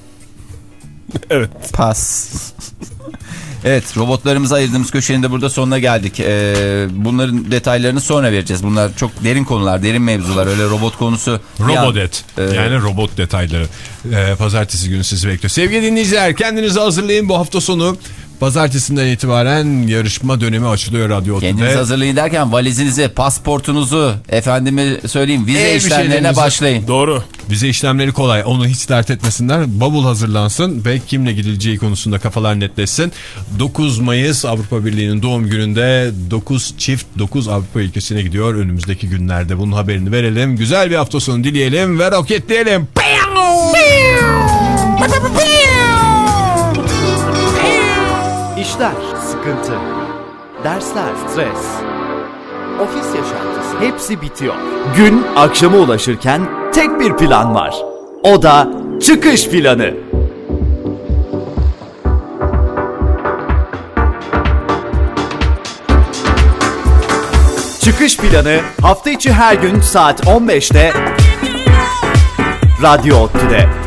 evet. Pas. evet robotlarımızı ayırdığımız köşenin de burada sonuna geldik. Ee, bunların detaylarını sonra vereceğiz. Bunlar çok derin konular, derin mevzular. Öyle robot konusu. Robodet. Ee, yani robot detayları. Ee, pazartesi günü sizi bekliyor. Sevgili dinleyiciler kendinizi hazırlayın. Bu hafta sonu pazartesinden itibaren yarışma dönemi açılıyor Radyo Otlu'da. hazırlayın derken valizinizi, pasportunuzu, efendime söyleyeyim vize Ev işlemlerine başlayın. Doğru. Vize işlemleri kolay. Onu hiç dert etmesinler. Bavul hazırlansın ve kimle gidileceği konusunda kafalar netleşsin. 9 Mayıs Avrupa Birliği'nin doğum gününde 9 çift 9 Avrupa ülkesine gidiyor. Önümüzdeki günlerde bunun haberini verelim. Güzel bir hafta sonu dileyelim ve roketleyelim. İşler, sıkıntı, dersler, stres, ofis yaşantısı hepsi bitiyor. Gün akşama ulaşırken tek bir plan var. O da çıkış planı. Çıkış planı hafta içi her gün saat 15'te Radyo Ottu'da.